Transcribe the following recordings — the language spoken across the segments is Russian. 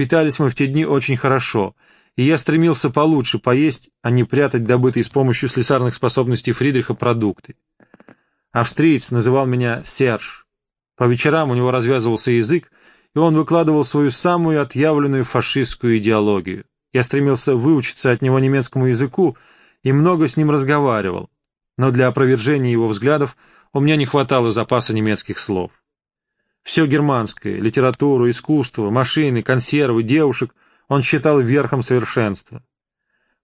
Питались мы в те дни очень хорошо, и я стремился получше поесть, а не прятать добытые с помощью слесарных способностей Фридриха продукты. Австриец называл меня Серж. По вечерам у него развязывался язык, и он выкладывал свою самую отъявленную фашистскую идеологию. Я стремился выучиться от него немецкому языку и много с ним разговаривал, но для опровержения его взглядов у меня не хватало запаса немецких слов. Все германское, литературу, искусство, машины, консервы, девушек он считал верхом совершенства.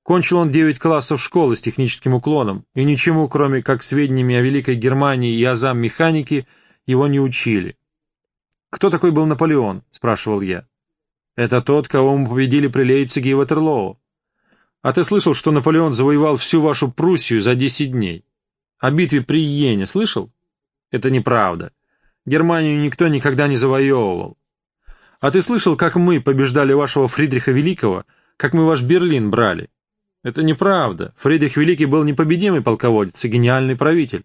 Кончил он девять классов школы с техническим уклоном, и ничему, кроме как сведениями о Великой Германии и азам механики, его не учили. «Кто такой был Наполеон?» — спрашивал я. «Это тот, кого мы победили при Лейпциге и Ватерлоу. А ты слышал, что Наполеон завоевал всю вашу Пруссию за десять дней? О битве при Йене слышал? Это неправда. Германию никто никогда не завоевывал. А ты слышал, как мы побеждали вашего Фридриха Великого, как мы ваш Берлин брали? Это неправда. Фридрих Великий был непобедимый полководец и гениальный правитель.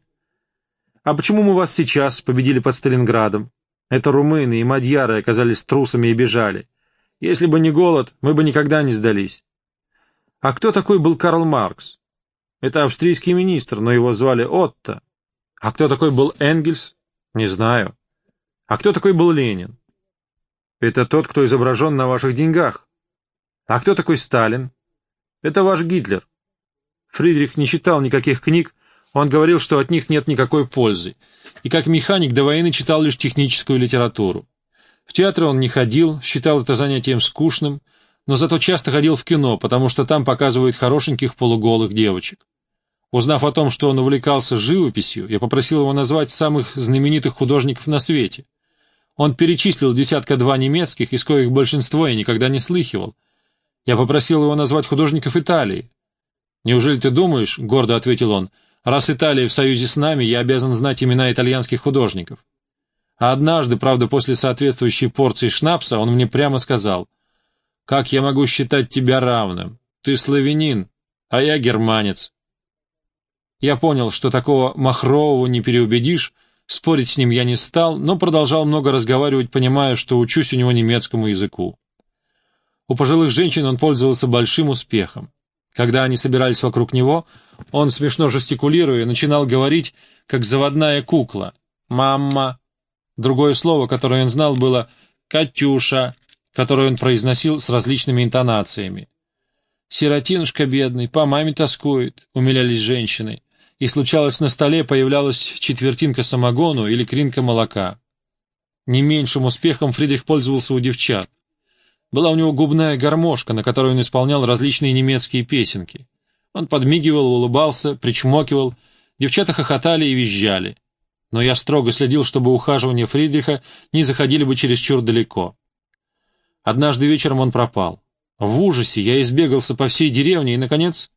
А почему мы вас сейчас победили под Сталинградом? Это румыны и мадьяры оказались трусами и бежали. Если бы не голод, мы бы никогда не сдались. А кто такой был Карл Маркс? Это австрийский министр, но его звали Отто. А кто такой был Энгельс? Не знаю. А кто такой был Ленин? Это тот, кто изображен на ваших деньгах. А кто такой Сталин? Это ваш Гитлер. Фридрих не читал никаких книг, он говорил, что от них нет никакой пользы, и как механик до войны читал лишь техническую литературу. В театр он не ходил, считал это занятием скучным, но зато часто ходил в кино, потому что там показывают хорошеньких полуголых девочек. Узнав о том, что он увлекался живописью, я попросил его назвать самых знаменитых художников на свете. Он перечислил десятка-два немецких, из коих большинство я никогда не слыхивал. Я попросил его назвать художников Италии. «Неужели ты думаешь, — гордо ответил он, — раз Италия в союзе с нами, я обязан знать имена итальянских художников?» А однажды, правда, после соответствующей порции шнапса, он мне прямо сказал, «Как я могу считать тебя равным? Ты славянин, а я германец». Я понял, что такого Махрового не переубедишь, спорить с ним я не стал, но продолжал много разговаривать, понимая, что учусь у него немецкому языку. У пожилых женщин он пользовался большим успехом. Когда они собирались вокруг него, он, смешно жестикулируя, начинал говорить, как заводная кукла. «Мама». Другое слово, которое он знал, было «Катюша», которое он произносил с различными интонациями. «Сиротинушка бедный, по маме тоскует», — умилялись женщины и случалось на столе появлялась четвертинка самогону или кринка молока. Не меньшим успехом Фридрих пользовался у девчат. Была у него губная гармошка, на которой он исполнял различные немецкие песенки. Он подмигивал, улыбался, причмокивал, девчата хохотали и визжали. Но я строго следил, чтобы ухаживания Фридриха не заходили бы чересчур далеко. Однажды вечером он пропал. В ужасе я избегался по всей деревне и, наконец,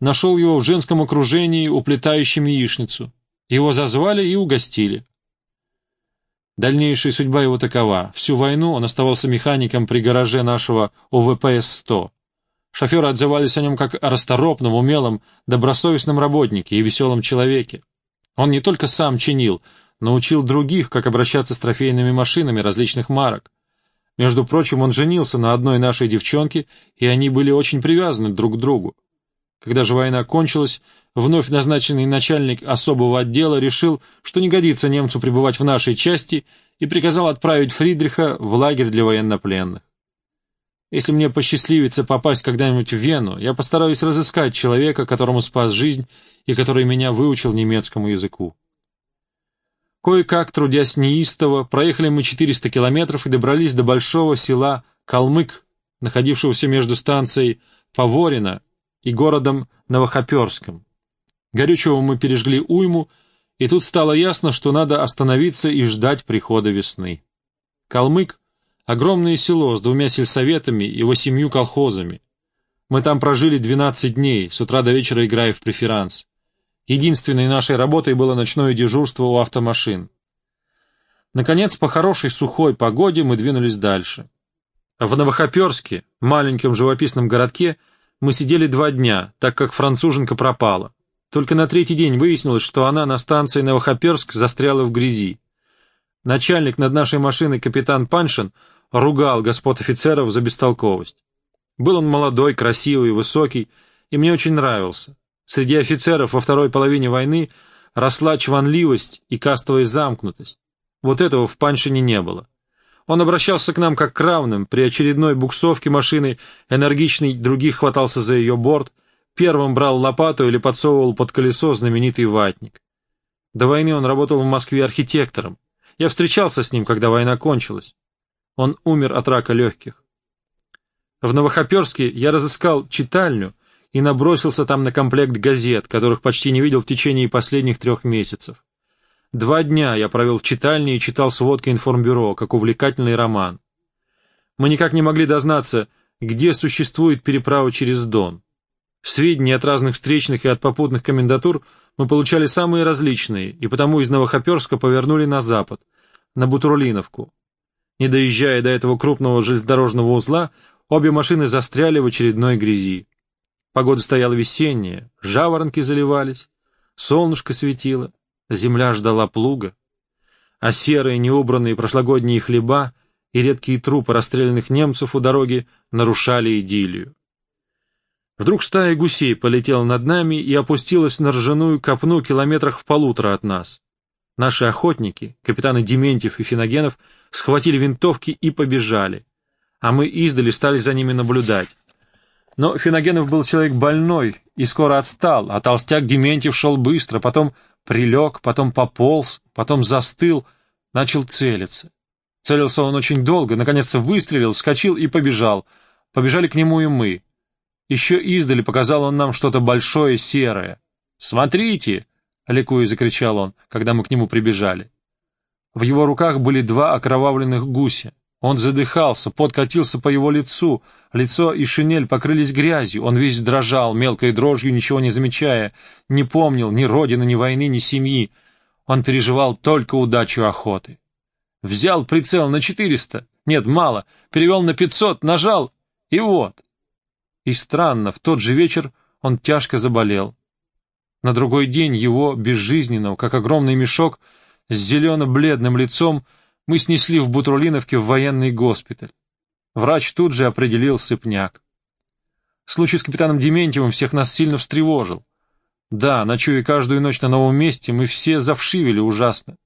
нашел его в женском окружении, уплетающим яичницу. Его зазвали и угостили. Дальнейшая судьба его такова. Всю войну он оставался механиком при гараже нашего ОВПС-100. Шоферы отзывались о нем как о расторопном, умелом, добросовестном работнике и веселом человеке. Он не только сам чинил, но учил других, как обращаться с трофейными машинами различных марок. Между прочим, он женился на одной нашей девчонке, и они были очень привязаны друг к другу. Когда же война кончилась, вновь назначенный начальник особого отдела решил, что не годится немцу пребывать в нашей части, и приказал отправить Фридриха в лагерь для военнопленных. Если мне посчастливится попасть когда-нибудь в Вену, я постараюсь разыскать человека, которому спас жизнь и который меня выучил немецкому языку. Кое-как, трудясь неистово, проехали мы 400 километров и добрались до большого села Калмык, находившегося между станцией Поворина и городом Новохоперском. Горючего мы пережгли уйму, и тут стало ясно, что надо остановиться и ждать прихода весны. Калмык — огромное село с двумя сельсоветами и восемью колхозами. Мы там прожили 12 дней, с утра до вечера играя в преферанс. Единственной нашей работой было ночное дежурство у автомашин. Наконец, по хорошей сухой погоде мы двинулись дальше. В Новохоперске, маленьком живописном городке, мы сидели два дня, так как француженка пропала. Только на третий день выяснилось, что она на станции Новохоперск застряла в грязи. Начальник над нашей машиной капитан Паншин ругал господ офицеров за бестолковость. Был он молодой, красивый, высокий, и мне очень нравился. Среди офицеров во второй половине войны росла чванливость и кастовая замкнутость. Вот этого в Паншине не было. Он обращался к нам как к равным, при очередной буксовке машины, энергичный, других хватался за ее борт, первым брал лопату или подсовывал под колесо знаменитый ватник. До войны он работал в Москве архитектором. Я встречался с ним, когда война кончилась. Он умер от рака легких. В Новохоперске я разыскал читальню и набросился там на комплект газет, которых почти не видел в течение последних трех месяцев. Два дня я провел в читальне и читал сводки информбюро, как увлекательный роман. Мы никак не могли дознаться, где существует переправа через Дон. Сведения от разных встречных и от попутных комендатур мы получали самые различные, и потому из Новохоперска повернули на запад, на Бутурлиновку. Не доезжая до этого крупного железнодорожного узла, обе машины застряли в очередной грязи. Погода стояла весенняя, жаворонки заливались, солнышко светило. Земля ждала плуга, а серые неубранные прошлогодние хлеба и редкие трупы расстрелянных немцев у дороги нарушали идиллию. Вдруг стая гусей полетела над нами и опустилась на ржаную копну километрах в полутора от нас. Наши охотники, капитаны Дементьев и Финогенов, схватили винтовки и побежали, а мы издали стали за ними наблюдать. Но Финогенов был человек больной и скоро отстал, а толстяк Дементьев шел быстро, потом прилег, потом пополз, потом застыл, начал целиться. Целился он очень долго, наконец выстрелил, вскочил и побежал. Побежали к нему и мы. Еще издали показал он нам что-то большое серое. «Смотрите!» — ликуя закричал он, когда мы к нему прибежали. В его руках были два окровавленных гуся. Он задыхался, пот катился по его лицу, лицо и шинель покрылись грязью, он весь дрожал, мелкой дрожью, ничего не замечая, не помнил ни родины, ни войны, ни семьи. Он переживал только удачу охоты. Взял прицел на четыреста, нет, мало, перевел на пятьсот, нажал, и вот. И странно, в тот же вечер он тяжко заболел. На другой день его, безжизненного, как огромный мешок, с зелено-бледным лицом, мы снесли в Бутрулиновке в военный госпиталь. Врач тут же определил сыпняк. Случай с капитаном Дементьевым всех нас сильно встревожил. Да, ночуя каждую ночь на новом месте, мы все завшивели ужасно.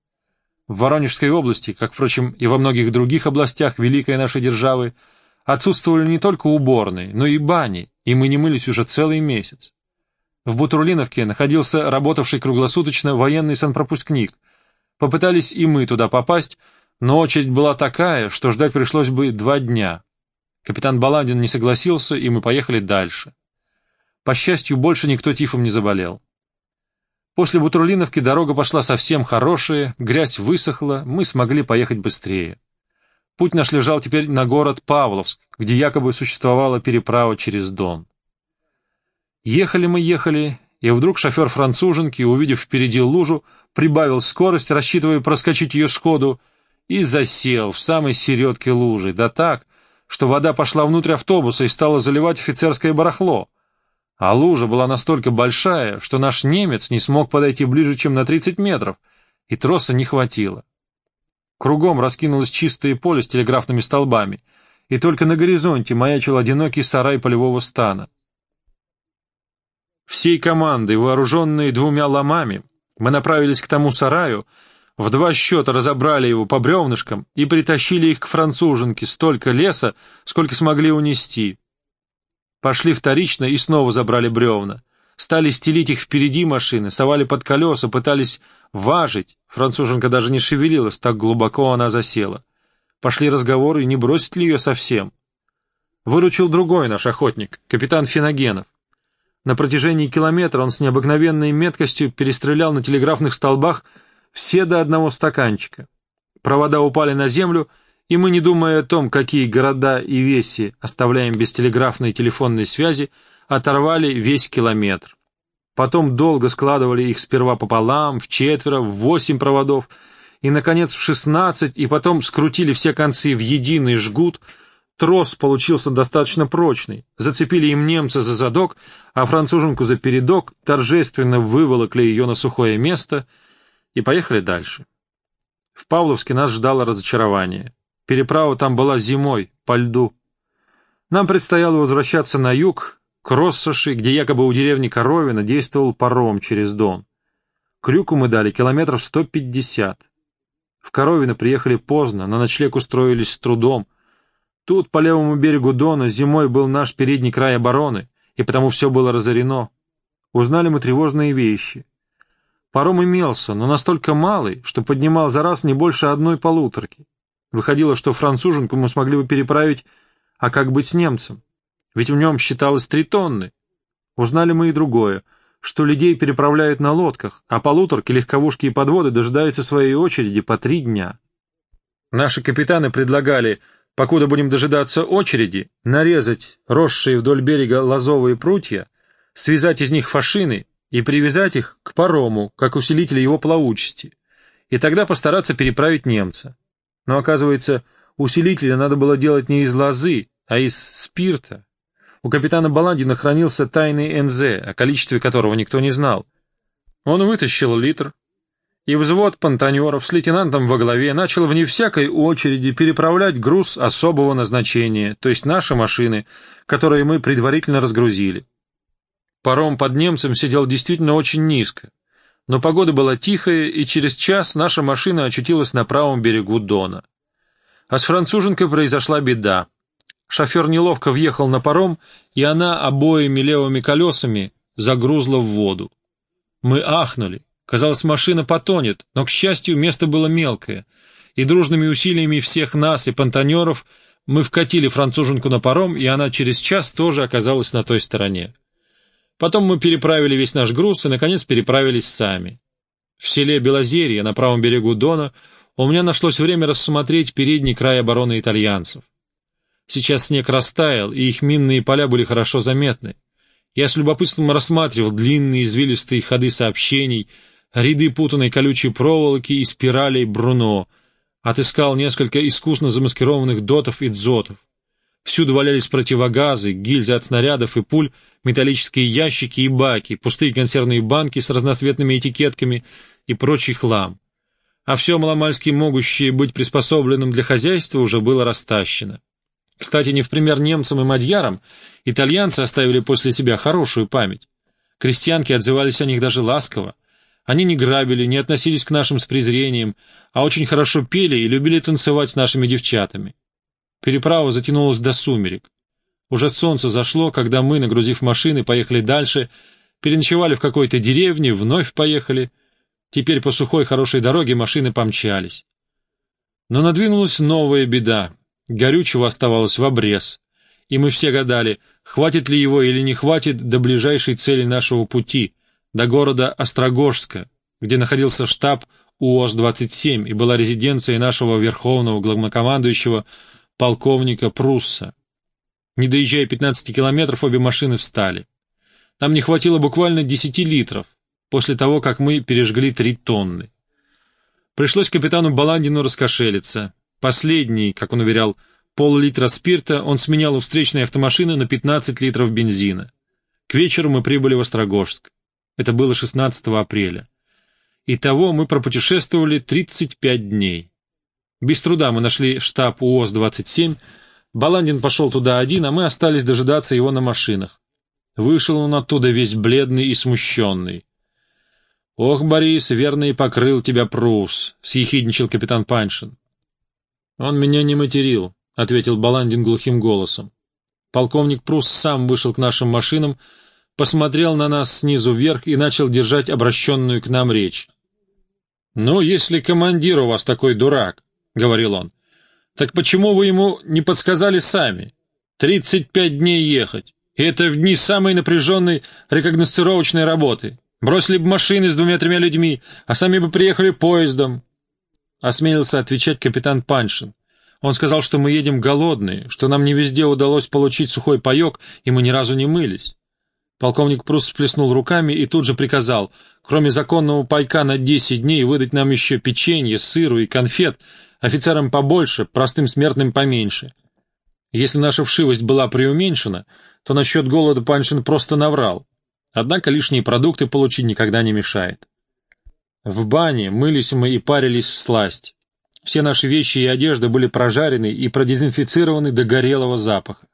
В Воронежской области, как, впрочем, и во многих других областях великой нашей державы, отсутствовали не только уборные, но и бани, и мы не мылись уже целый месяц. В Бутурлиновке находился работавший круглосуточно военный санпропускник. Попытались и мы туда попасть, но очередь была такая, что ждать пришлось бы два дня. Капитан Баландин не согласился, и мы поехали дальше. По счастью, больше никто тифом не заболел. После Бутурлиновки дорога пошла совсем хорошая, грязь высохла, мы смогли поехать быстрее. Путь наш лежал теперь на город Павловск, где якобы существовала переправа через Дон. Ехали мы, ехали, и вдруг шофер француженки, увидев впереди лужу, прибавил скорость, рассчитывая проскочить ее сходу, и засел в самой середке лужи, да так, что вода пошла внутрь автобуса и стала заливать офицерское барахло. А лужа была настолько большая, что наш немец не смог подойти ближе, чем на 30 метров, и троса не хватило. Кругом раскинулось чистое поле с телеграфными столбами, и только на горизонте маячил одинокий сарай полевого стана. Всей командой, вооруженные двумя ломами, мы направились к тому сараю, в два счета разобрали его по бревнышкам и притащили их к француженке столько леса, сколько смогли унести. Пошли вторично и снова забрали бревна. Стали стелить их впереди машины, совали под колеса, пытались важить. Француженка даже не шевелилась, так глубоко она засела. Пошли разговоры, не бросить ли ее совсем. Выручил другой наш охотник, капитан Финогенов. На протяжении километра он с необыкновенной меткостью перестрелял на телеграфных столбах все до одного стаканчика. Провода упали на землю, и мы, не думая о том, какие города и веси оставляем без телеграфной и телефонной связи, оторвали весь километр. Потом долго складывали их сперва пополам, в четверо, в восемь проводов, и, наконец, в шестнадцать, и потом скрутили все концы в единый жгут. Трос получился достаточно прочный. Зацепили им немца за задок, а француженку за передок, торжественно выволокли ее на сухое место — и поехали дальше. В Павловске нас ждало разочарование. Переправа там была зимой, по льду. Нам предстояло возвращаться на юг, к Россоши, где якобы у деревни Коровина действовал паром через Дон. Крюку мы дали километров 150. В Коровино приехали поздно, на ночлег устроились с трудом. Тут, по левому берегу Дона, зимой был наш передний край обороны, и потому все было разорено. Узнали мы тревожные вещи. Паром имелся, но настолько малый, что поднимал за раз не больше одной полуторки. Выходило, что француженку мы смогли бы переправить, а как быть с немцем? Ведь в нем считалось три тонны. Узнали мы и другое, что людей переправляют на лодках, а полуторки, легковушки и подводы дожидаются своей очереди по три дня. Наши капитаны предлагали, покуда будем дожидаться очереди, нарезать росшие вдоль берега лозовые прутья, связать из них фашины и привязать их к парому, как усилители его плавучести, и тогда постараться переправить немца. Но оказывается, усилителя надо было делать не из лозы, а из спирта. У капитана Баландина хранился тайный НЗ, о количестве которого никто не знал. Он вытащил литр, и взвод понтонеров с лейтенантом во главе начал вне всякой очереди переправлять груз особого назначения, то есть наши машины, которые мы предварительно разгрузили. Паром под немцем сидел действительно очень низко. Но погода была тихая, и через час наша машина очутилась на правом берегу Дона. А с француженкой произошла беда. Шофер неловко въехал на паром, и она обоими левыми колесами загрузла в воду. Мы ахнули. Казалось, машина потонет, но, к счастью, место было мелкое, и дружными усилиями всех нас и понтонеров мы вкатили француженку на паром, и она через час тоже оказалась на той стороне. Потом мы переправили весь наш груз и, наконец, переправились сами. В селе Белозерье, на правом берегу Дона, у меня нашлось время рассмотреть передний край обороны итальянцев. Сейчас снег растаял, и их минные поля были хорошо заметны. Я с любопытством рассматривал длинные извилистые ходы сообщений, ряды путанной колючей проволоки и спиралей Бруно, отыскал несколько искусно замаскированных дотов и дзотов. Всюду валялись противогазы, гильзы от снарядов и пуль, металлические ящики и баки, пустые консервные банки с разноцветными этикетками и прочий хлам. А все маломальски могущее быть приспособленным для хозяйства уже было растащено. Кстати, не в пример немцам и мадьярам, итальянцы оставили после себя хорошую память. Крестьянки отзывались о них даже ласково. Они не грабили, не относились к нашим с презрением, а очень хорошо пели и любили танцевать с нашими девчатами. Переправа затянулась до сумерек. Уже солнце зашло, когда мы, нагрузив машины, поехали дальше, переночевали в какой-то деревне, вновь поехали. Теперь по сухой хорошей дороге машины помчались. Но надвинулась новая беда. Горючего оставалось в обрез. И мы все гадали, хватит ли его или не хватит до ближайшей цели нашего пути, до города Острогожска, где находился штаб УОЗ-27 и была резиденция нашего верховного главнокомандующего полковника Прусса. Не доезжая 15 километров, обе машины встали. Там не хватило буквально 10 литров, после того, как мы пережгли 3 тонны. Пришлось капитану Баландину раскошелиться. Последний, как он уверял, пол-литра спирта он сменял у встречной автомашины на 15 литров бензина. К вечеру мы прибыли в Острогожск. Это было 16 апреля. Итого мы пропутешествовали 35 дней. Без труда мы нашли штаб УОЗ-27. Баландин пошел туда один, а мы остались дожидаться его на машинах. Вышел он оттуда весь бледный и смущенный. — Ох, Борис, верно и покрыл тебя Прус, — съехидничал капитан Паншин. — Он меня не материл, — ответил Баландин глухим голосом. Полковник Прус сам вышел к нашим машинам, посмотрел на нас снизу вверх и начал держать обращенную к нам речь. — Ну, если командир у вас такой дурак, — говорил он. «Так почему вы ему не подсказали сами? Тридцать пять дней ехать. И это в дни самой напряженной рекогносцировочной работы. Бросили бы машины с двумя-тремя людьми, а сами бы приехали поездом». Осмелился отвечать капитан Паншин. Он сказал, что мы едем голодные, что нам не везде удалось получить сухой паек, и мы ни разу не мылись. Полковник Прус сплеснул руками и тут же приказал, кроме законного пайка на десять дней, выдать нам еще печенье, сыру и конфет, Офицерам побольше, простым смертным поменьше. Если наша вшивость была преуменьшена, то насчет голода Паншин просто наврал. Однако лишние продукты получить никогда не мешает. В бане мылись мы и парились в сласть. Все наши вещи и одежда были прожарены и продезинфицированы до горелого запаха.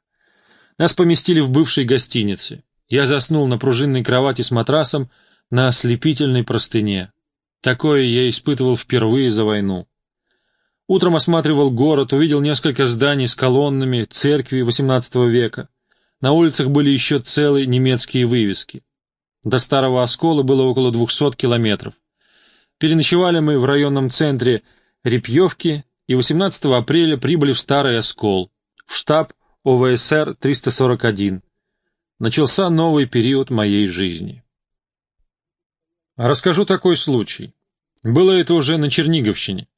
Нас поместили в бывшей гостинице. Я заснул на пружинной кровати с матрасом на ослепительной простыне. Такое я испытывал впервые за войну. Утром осматривал город, увидел несколько зданий с колоннами, церкви XVIII века. На улицах были еще целые немецкие вывески. До Старого Оскола было около 200 километров. Переночевали мы в районном центре Репьевки и 18 апреля прибыли в Старый Оскол, в штаб ОВСР 341. Начался новый период моей жизни. Расскажу такой случай. Было это уже на Черниговщине.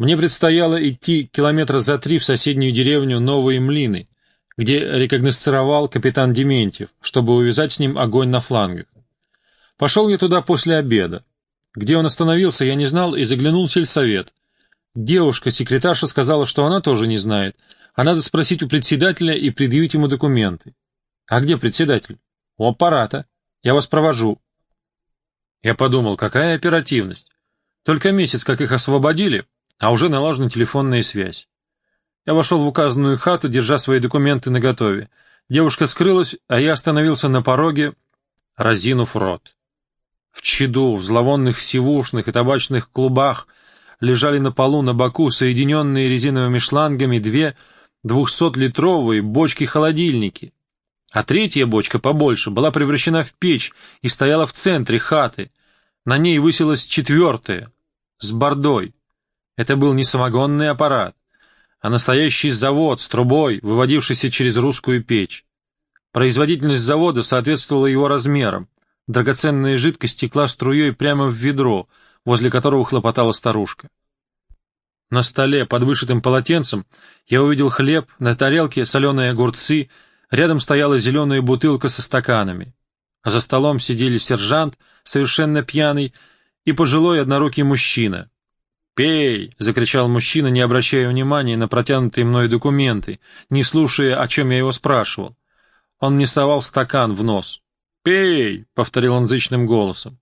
Мне предстояло идти километра за три в соседнюю деревню Новые Млины, где рекогносцировал капитан Дементьев, чтобы увязать с ним огонь на флангах. Пошел я туда после обеда. Где он остановился, я не знал и заглянул в сельсовет. Девушка-секретарша сказала, что она тоже не знает, а надо спросить у председателя и предъявить ему документы. А где председатель? У аппарата. Я вас провожу. Я подумал, какая оперативность. Только месяц, как их освободили, а уже налажена телефонная связь. Я вошел в указанную хату, держа свои документы наготове. Девушка скрылась, а я остановился на пороге, разинув рот. В чаду, в зловонных сивушных и табачных клубах лежали на полу на боку, соединенные резиновыми шлангами, две двухсотлитровые бочки-холодильники. А третья бочка, побольше, была превращена в печь и стояла в центре хаты. На ней высилась четвертая, с бордой. Это был не самогонный аппарат, а настоящий завод с трубой, выводившийся через русскую печь. Производительность завода соответствовала его размерам. Драгоценная жидкость текла струей прямо в ведро, возле которого хлопотала старушка. На столе под вышитым полотенцем я увидел хлеб, на тарелке соленые огурцы, рядом стояла зеленая бутылка со стаканами. А за столом сидели сержант, совершенно пьяный, и пожилой однорукий мужчина. «Пей!» — закричал мужчина, не обращая внимания на протянутые мной документы, не слушая, о чем я его спрашивал. Он мне совал стакан в нос. «Пей!» — повторил он зычным голосом.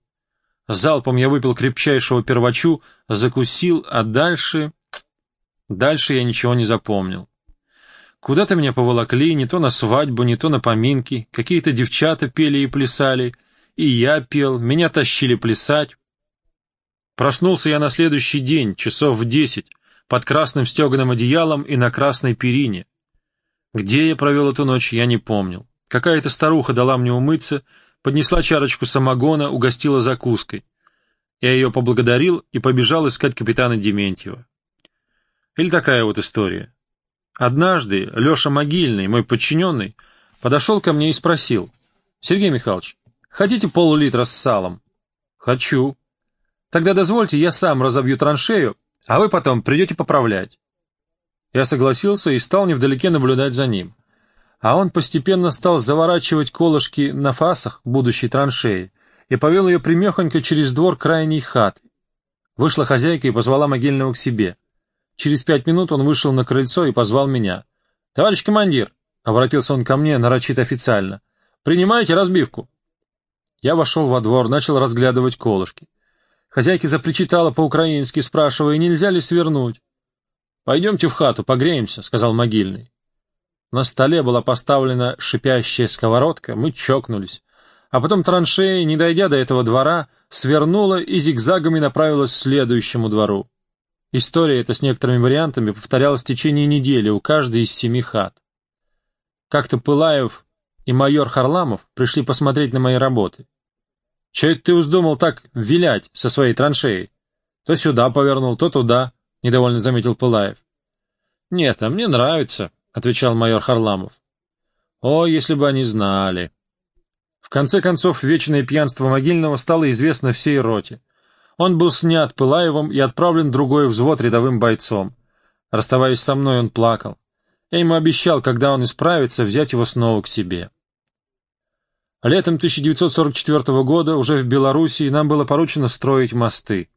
Залпом я выпил крепчайшего первачу, закусил, а дальше... Дальше я ничего не запомнил. Куда-то меня поволокли, не то на свадьбу, не то на поминки, какие-то девчата пели и плясали, и я пел, меня тащили плясать, Проснулся я на следующий день, часов в десять, под красным стеганым одеялом и на красной перине. Где я провел эту ночь, я не помнил. Какая-то старуха дала мне умыться, поднесла чарочку самогона, угостила закуской. Я ее поблагодарил и побежал искать капитана Дементьева. Или такая вот история. Однажды Леша Могильный, мой подчиненный, подошел ко мне и спросил. — Сергей Михайлович, хотите пол-литра с салом? — Хочу. Тогда дозвольте, я сам разобью траншею, а вы потом придете поправлять. Я согласился и стал невдалеке наблюдать за ним. А он постепенно стал заворачивать колышки на фасах будущей траншеи и повел ее примехонько через двор крайней хаты. Вышла хозяйка и позвала могильного к себе. Через пять минут он вышел на крыльцо и позвал меня. — Товарищ командир, — обратился он ко мне нарочито официально, — принимайте разбивку. Я вошел во двор, начал разглядывать колышки. Хозяйка запричитала по-украински, спрашивая, нельзя ли свернуть. — Пойдемте в хату, погреемся, — сказал могильный. На столе была поставлена шипящая сковородка, мы чокнулись. А потом траншея, не дойдя до этого двора, свернула и зигзагами направилась к следующему двору. История эта с некоторыми вариантами повторялась в течение недели у каждой из семи хат. Как-то Пылаев и майор Харламов пришли посмотреть на мои работы. Че это ты вздумал так вилять со своей траншеей? То сюда повернул, то туда, — недовольно заметил Пылаев. — Нет, а мне нравится, — отвечал майор Харламов. — О, если бы они знали. В конце концов, вечное пьянство Могильного стало известно всей роте. Он был снят Пылаевым и отправлен в другой взвод рядовым бойцом. Расставаясь со мной, он плакал. Я ему обещал, когда он исправится, взять его снова к себе. Летом 1944 года уже в Белоруссии нам было поручено строить мосты.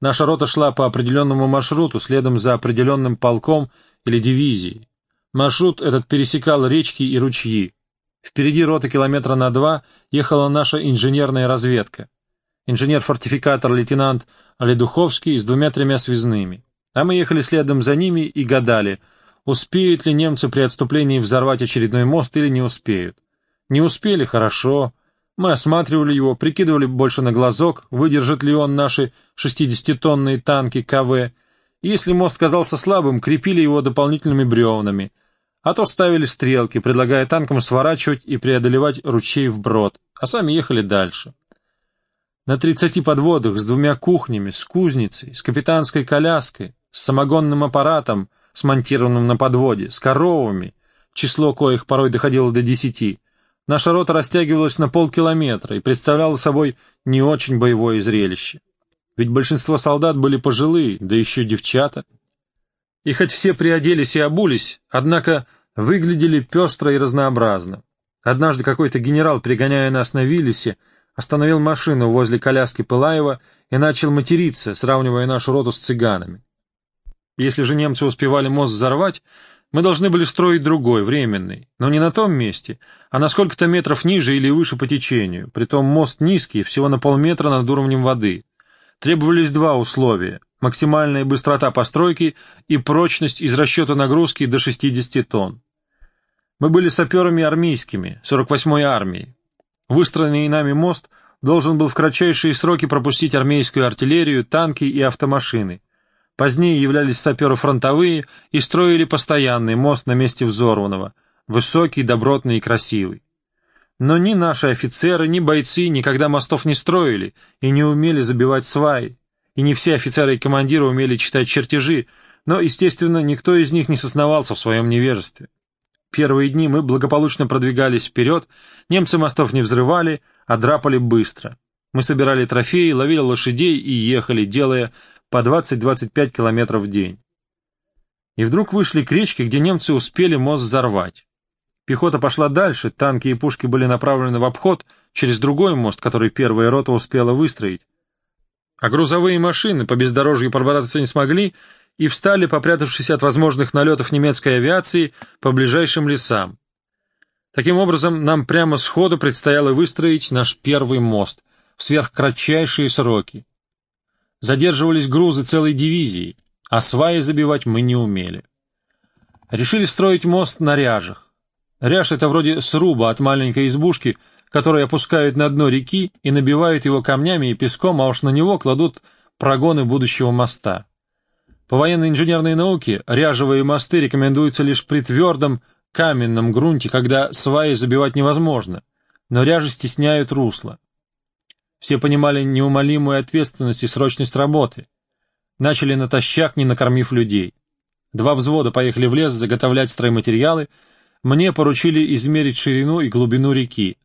Наша рота шла по определенному маршруту, следом за определенным полком или дивизией. Маршрут этот пересекал речки и ручьи. Впереди роты километра на два ехала наша инженерная разведка. Инженер-фортификатор лейтенант Оледуховский с двумя-тремя связными. А мы ехали следом за ними и гадали, успеют ли немцы при отступлении взорвать очередной мост или не успеют. Не успели — хорошо. Мы осматривали его, прикидывали больше на глазок, выдержит ли он наши 60-тонные танки КВ. Если мост казался слабым, крепили его дополнительными бревнами. А то ставили стрелки, предлагая танкам сворачивать и преодолевать ручей вброд, а сами ехали дальше. На 30 подводах с двумя кухнями, с кузницей, с капитанской коляской, с самогонным аппаратом, смонтированным на подводе, с коровами, число коих порой доходило до десяти, наша рота растягивалась на полкилометра и представляла собой не очень боевое зрелище. Ведь большинство солдат были пожилые, да еще девчата. И хоть все приоделись и обулись, однако выглядели пестро и разнообразно. Однажды какой-то генерал, пригоняя нас на Виллисе, остановил машину возле коляски Пылаева и начал материться, сравнивая нашу роту с цыганами. Если же немцы успевали мост взорвать, мы должны были строить другой, временный, но не на том месте, а на сколько-то метров ниже или выше по течению, притом мост низкий, всего на полметра над уровнем воды. Требовались два условия – максимальная быстрота постройки и прочность из расчета нагрузки до 60 тонн. Мы были саперами армейскими, 48-й армии. Выстроенный нами мост должен был в кратчайшие сроки пропустить армейскую артиллерию, танки и автомашины. Позднее являлись саперы фронтовые и строили постоянный мост на месте взорванного, высокий, добротный и красивый. Но ни наши офицеры, ни бойцы никогда мостов не строили и не умели забивать сваи. И не все офицеры и командиры умели читать чертежи, но, естественно, никто из них не сосновался в своем невежестве. Первые дни мы благополучно продвигались вперед, немцы мостов не взрывали, а драпали быстро. Мы собирали трофеи, ловили лошадей и ехали, делая по 20-25 километров в день. И вдруг вышли к речке, где немцы успели мост взорвать. Пехота пошла дальше, танки и пушки были направлены в обход через другой мост, который первая рота успела выстроить. А грузовые машины по бездорожью пробраться не смогли и встали, попрятавшись от возможных налетов немецкой авиации, по ближайшим лесам. Таким образом, нам прямо сходу предстояло выстроить наш первый мост в сверхкратчайшие сроки. Задерживались грузы целой дивизии, а сваи забивать мы не умели. Решили строить мост на ряжах. Ряж — это вроде сруба от маленькой избушки, которую опускают на дно реки и набивают его камнями и песком, а уж на него кладут прогоны будущего моста. По военной инженерной науке ряжевые мосты рекомендуются лишь при твердом каменном грунте, когда сваи забивать невозможно, но ряжи стесняют русло. Все понимали неумолимую ответственность и срочность работы. Начали натощак, не накормив людей. Два взвода поехали в лес заготовлять стройматериалы, мне поручили измерить ширину и глубину реки.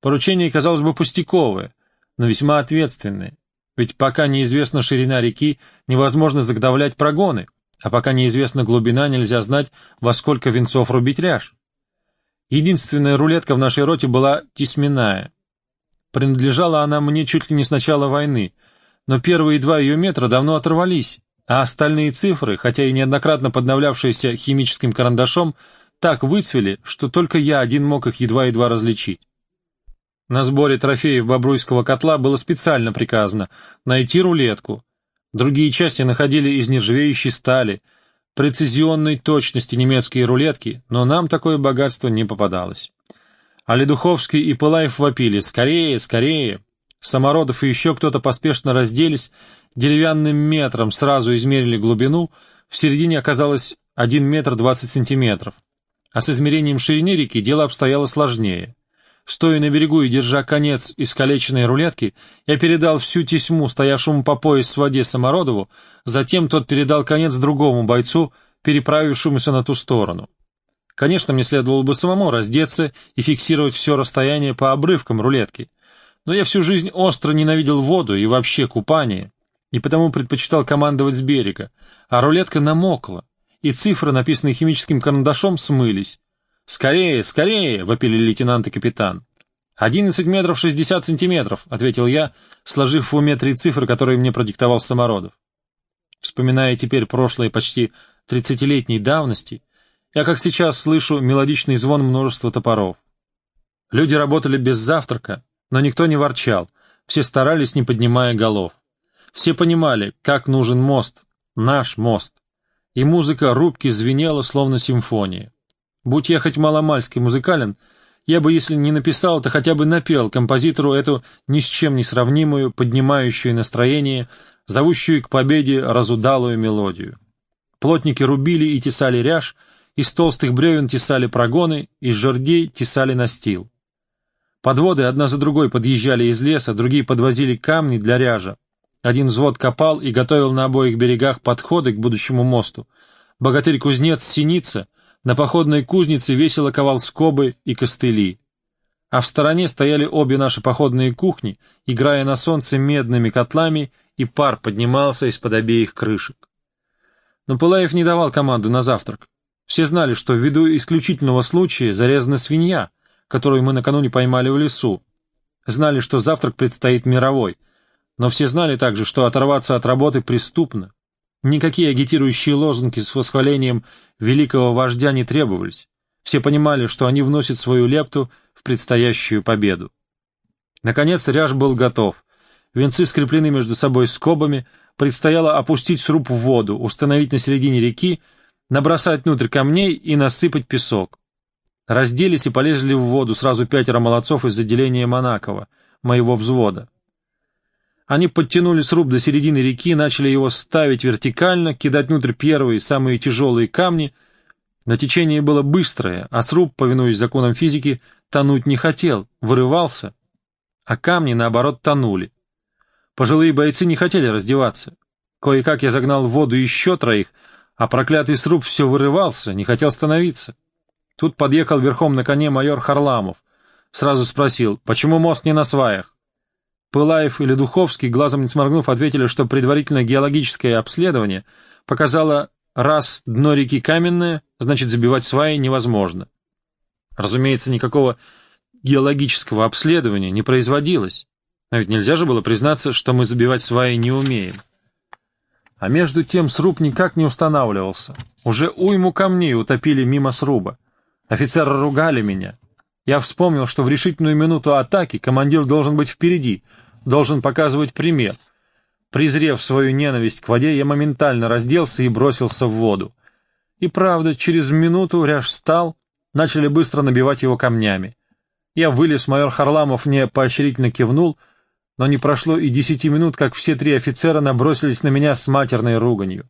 Поручение, казалось бы, пустяковое, но весьма ответственное. Ведь пока неизвестна ширина реки, невозможно заготовлять прогоны, а пока неизвестна глубина, нельзя знать, во сколько венцов рубить ряж. Единственная рулетка в нашей роте была тесьменная. Принадлежала она мне чуть ли не с начала войны, но первые два ее метра давно оторвались, а остальные цифры, хотя и неоднократно подновлявшиеся химическим карандашом, так выцвели, что только я один мог их едва-едва различить. На сборе трофеев Бобруйского котла было специально приказано найти рулетку. Другие части находили из нержавеющей стали, прецизионной точности немецкие рулетки, но нам такое богатство не попадалось. А Ледуховский и Пылаев вопили «Скорее, скорее!». Самородов и еще кто-то поспешно разделись, деревянным метром сразу измерили глубину, в середине оказалось 1 метр 20 сантиметров. А с измерением ширины реки дело обстояло сложнее. Стоя на берегу и держа конец искалеченной рулетки, я передал всю тесьму, стоявшему по пояс в воде Самородову, затем тот передал конец другому бойцу, переправившемуся на ту сторону. Конечно, мне следовало бы самому раздеться и фиксировать все расстояние по обрывкам рулетки. Но я всю жизнь остро ненавидел воду и вообще купание, и потому предпочитал командовать с берега, а рулетка намокла, и цифры, написанные химическим карандашом, смылись. «Скорее, скорее!» — вопили лейтенант и капитан. «Одиннадцать метров шестьдесят сантиметров», — ответил я, сложив в уме три цифры, которые мне продиктовал Самородов. Вспоминая теперь прошлое почти тридцатилетней давности, я, как сейчас, слышу мелодичный звон множества топоров. Люди работали без завтрака, но никто не ворчал, все старались, не поднимая голов. Все понимали, как нужен мост, Наш мост. И музыка рубки звенела, словно симфония. Будь я хоть маломальски музыкален, я бы, если не написал, то хотя бы напел композитору эту ни с чем не сравнимую, поднимающую настроение, зовущую к победе разудалую мелодию. Плотники рубили и тесали ряж, из толстых бревен тесали прогоны, из жердей тесали настил. Подводы одна за другой подъезжали из леса, другие подвозили камни для ряжа. Один взвод копал и готовил на обоих берегах подходы к будущему мосту. Богатырь-кузнец Синица на походной кузнице весело ковал скобы и костыли. А в стороне стояли обе наши походные кухни, играя на солнце медными котлами, и пар поднимался из-под обеих крышек. Но Пылаев не давал команду на завтрак. Все знали, что ввиду исключительного случая зарезана свинья — которую мы накануне поймали в лесу. Знали, что завтрак предстоит мировой, но все знали также, что оторваться от работы преступно. Никакие агитирующие лозунги с восхвалением великого вождя не требовались. Все понимали, что они вносят свою лепту в предстоящую победу. Наконец ряж был готов. Венцы скреплены между собой скобами, предстояло опустить сруб в воду, установить на середине реки, набросать внутрь камней и насыпать песок. Разделись и полезли в воду сразу пятеро молодцов из отделения Монакова, моего взвода. Они подтянули сруб до середины реки, начали его ставить вертикально, кидать внутрь первые, самые тяжелые камни, но течение было быстрое, а сруб, повинуясь законам физики, тонуть не хотел, вырывался, а камни, наоборот, тонули. Пожилые бойцы не хотели раздеваться. Кое-как я загнал в воду еще троих, а проклятый сруб все вырывался, не хотел становиться. Тут подъехал верхом на коне майор Харламов. Сразу спросил, почему мост не на сваях? Пылаев или Духовский, глазом не сморгнув, ответили, что предварительное геологическое обследование показало, раз дно реки каменное, значит забивать сваи невозможно. Разумеется, никакого геологического обследования не производилось. Но ведь нельзя же было признаться, что мы забивать сваи не умеем. А между тем сруб никак не устанавливался. Уже уйму камней утопили мимо сруба. Офицеры ругали меня. Я вспомнил, что в решительную минуту атаки командир должен быть впереди, должен показывать пример. Презрев свою ненависть к воде, я моментально разделся и бросился в воду. И правда, через минуту ряж встал, начали быстро набивать его камнями. Я вылез, майор Харламов мне поощрительно кивнул, но не прошло и десяти минут, как все три офицера набросились на меня с матерной руганью.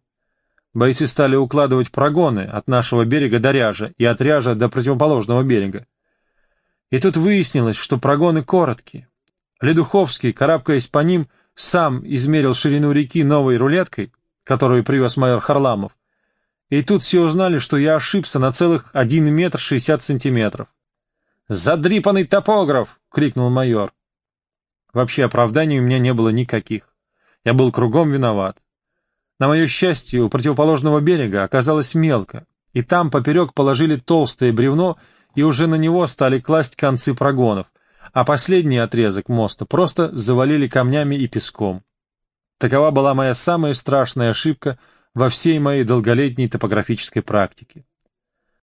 Бойцы стали укладывать прогоны от нашего берега до ряжа и от ряжа до противоположного берега. И тут выяснилось, что прогоны короткие. Ледуховский, карабкаясь по ним, сам измерил ширину реки новой рулеткой, которую привез майор Харламов. И тут все узнали, что я ошибся на целых один метр шестьдесят сантиметров. «Задрипанный топограф!» — крикнул майор. Вообще оправданий у меня не было никаких. Я был кругом виноват. На мое счастье, у противоположного берега оказалось мелко, и там поперек положили толстое бревно и уже на него стали класть концы прогонов, а последний отрезок моста просто завалили камнями и песком. Такова была моя самая страшная ошибка во всей моей долголетней топографической практике.